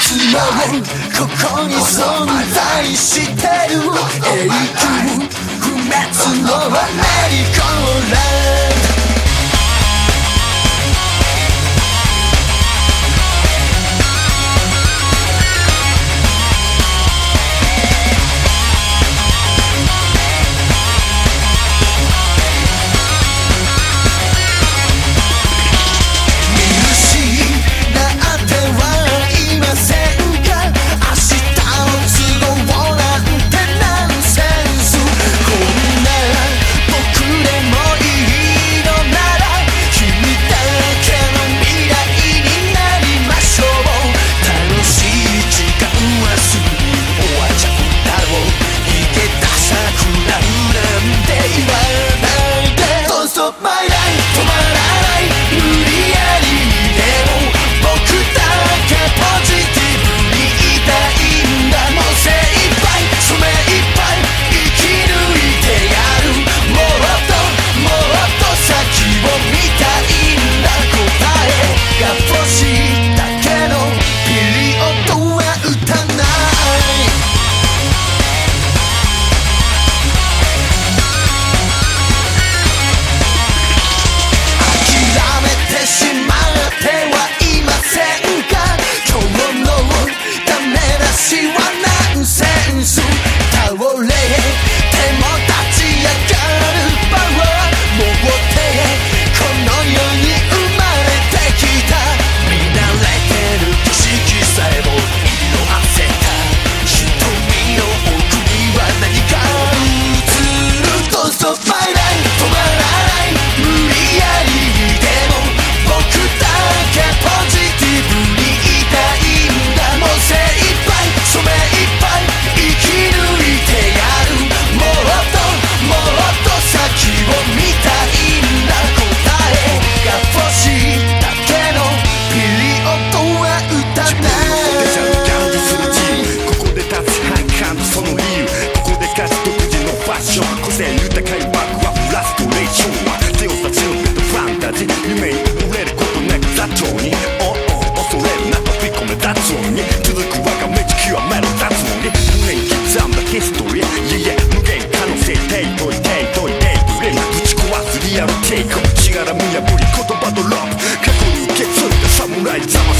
つもここに存在してる。永久不滅のアメリーゴーラしかし独自のファッション個性豊かいワクワクラストレーションは強さ強めとファンタジー夢に。溺れることなく座長に。おお恐れるなと飛び込め雑音に。続く我が道極め立雑音に。胸に。刻んだヒストリーいえ無限可能性テイトイテイトイテイトレンぶち壊すリアルテイクしがらみ破り言葉とロップ過去に。受け継いだ侍様